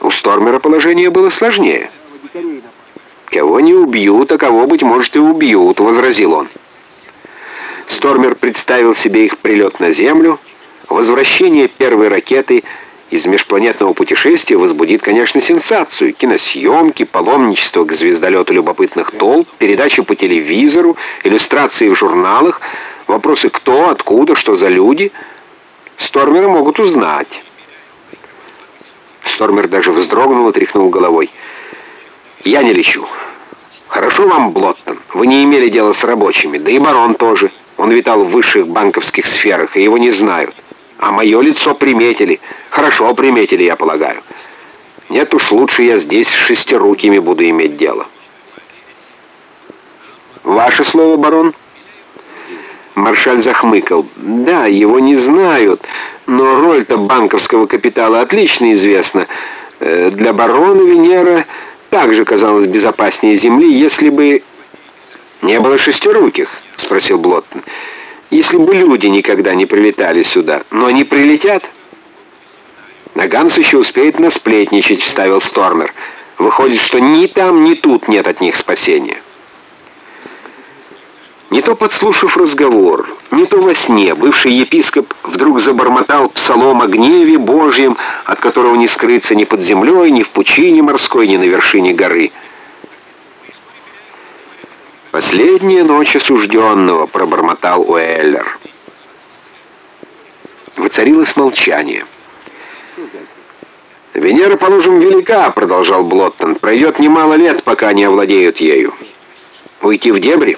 У Стормера положение было сложнее. «Кого не убьют, а кого, быть может, и убьют», — возразил он. Стормер представил себе их прилет на Землю, возвращение первой ракеты из межпланетного путешествия возбудит, конечно, сенсацию. Киносъемки, паломничество к звездолету любопытных толп, передачи по телевизору, иллюстрации в журналах, вопросы кто, откуда, что за люди. Стормеры могут узнать. Стормер даже вздрогнул и тряхнул головой. «Я не лечу. Хорошо вам, Блоттон. Вы не имели дела с рабочими, да и барон тоже. Он витал в высших банковских сферах, и его не знают. А мое лицо приметили. Хорошо приметили, я полагаю. Нет уж, лучше я здесь с шестирукими буду иметь дело». «Ваше слово, барон?» Маршаль захмыкал. «Да, его не знают, но роль-то банковского капитала отлично известна. Э, для барона Венера также казалась безопаснее Земли, если бы...» «Не было шестируких?» — спросил Блоттон. «Если бы люди никогда не прилетали сюда. Но они прилетят?» «Наганс еще успеет насплетничать», — вставил Стормер. «Выходит, что ни там, ни тут нет от них спасения». Не то подслушав разговор, не то во сне бывший епископ вдруг забормотал псалом о гневе Божьем, от которого не скрыться ни под землей, ни в пучине морской, ни на вершине горы. «Последняя ночь осужденного», — пробормотал Уэллер. Воцарилось молчание. «Венера, положим, велика», — продолжал Блоттон. «Пройдет немало лет, пока они овладеют ею. Уйти в дебри?»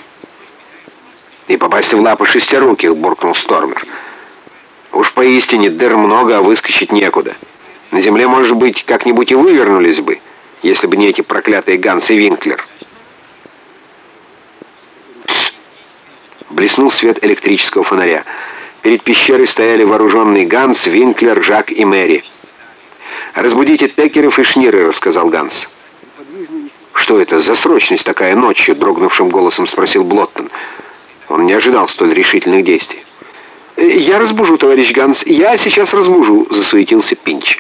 И попасть в лапы шестируких», — буркнул Стормер. «Уж поистине дыр много, а выскочить некуда. На земле, может быть, как-нибудь и вывернулись бы, если бы не эти проклятые Ганс и Винклер». Пс! Блеснул свет электрического фонаря. Перед пещерой стояли вооруженный Ганс, Винклер, Жак и Мэри. «Разбудите Текеров и Шнирера», — сказал Ганс. «Что это за срочность такая ночью?» — дрогнувшим голосом спросил Блоттон. Он не ожидал столь решительных действий. «Э, «Я разбужу, товарищ Ганс, я сейчас разбужу», — засуетился Пинч.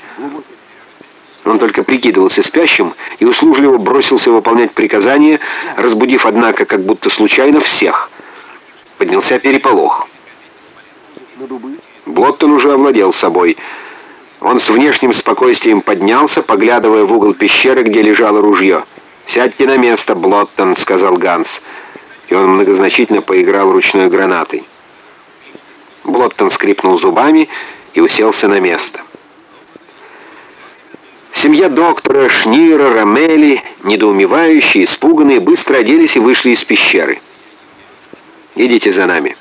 Он только прикидывался спящим и услужливо бросился выполнять приказания, разбудив, однако, как будто случайно всех. Поднялся переполох. Блоттон уже овладел собой. Он с внешним спокойствием поднялся, поглядывая в угол пещеры, где лежало ружье. «Сядьте на место, Блоттон», — сказал Ганс и он многозначительно поиграл ручной гранатой. Блоттон скрипнул зубами и уселся на место. Семья доктора, Шнира, Ромели, недоумевающие, испуганные, быстро оделись и вышли из пещеры. «Идите за нами».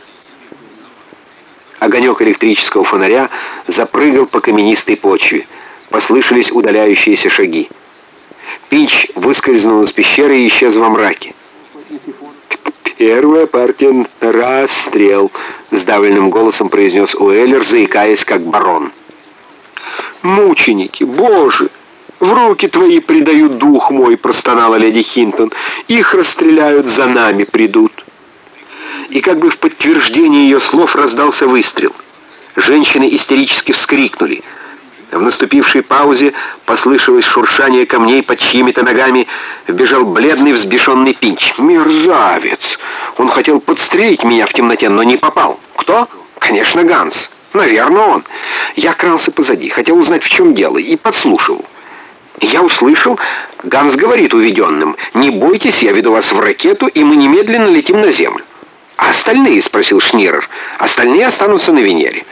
Огонек электрического фонаря запрыгал по каменистой почве. Послышались удаляющиеся шаги. Пинч выскользнул из пещеры и исчез во мраке. «Первая партия — расстрел», — сдавленным голосом произнес Уэллер, заикаясь, как барон. «Мученики, боже! В руки твои предают дух мой», — простонала леди Хинтон. «Их расстреляют, за нами придут». И как бы в подтверждение ее слов раздался выстрел. Женщины истерически вскрикнули — в наступившей паузе послышалось шуршание камней под чьими-то ногами. Вбежал бледный взбешенный Пинч. «Мерзавец! Он хотел подстрелить меня в темноте, но не попал. Кто? Конечно, Ганс. Наверное, он. Я крался позади, хотел узнать, в чем дело, и подслушивал. Я услышал, Ганс говорит уведенным, «Не бойтесь, я веду вас в ракету, и мы немедленно летим на Землю». «А остальные?» — спросил Шнирер. «Остальные останутся на Венере».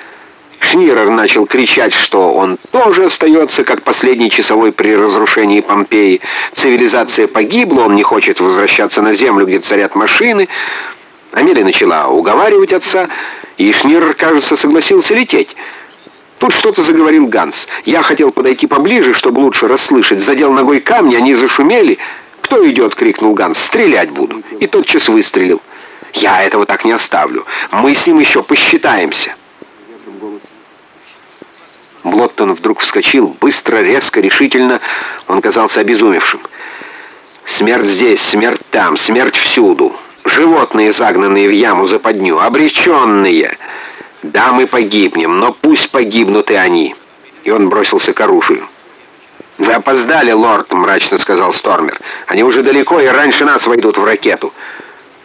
Шнирер начал кричать, что он тоже остается, как последний часовой при разрушении Помпеи. Цивилизация погибла, он не хочет возвращаться на землю, где царят машины. Амелия начала уговаривать отца, и Шнирер, кажется, согласился лететь. Тут что-то заговорил Ганс. Я хотел подойти поближе, чтобы лучше расслышать. Задел ногой камни, они зашумели. «Кто идет?» — крикнул Ганс. «Стрелять буду». И тотчас выстрелил. «Я этого так не оставлю. Мы с ним еще посчитаемся». Блоттон вдруг вскочил, быстро, резко, решительно. Он казался обезумевшим. «Смерть здесь, смерть там, смерть всюду. Животные, загнанные в яму западню, обреченные. Да, мы погибнем, но пусть погибнут и они». И он бросился к оружию. «Вы опоздали, лорд», — мрачно сказал Стормер. «Они уже далеко и раньше нас войдут в ракету.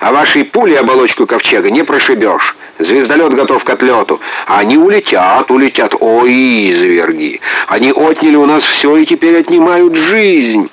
А вашей пули оболочку ковчега не прошибешь. Звездолет готов к отлету. Они улетят, улетят. Ой, изверги! Они отняли у нас все и теперь отнимают жизнь».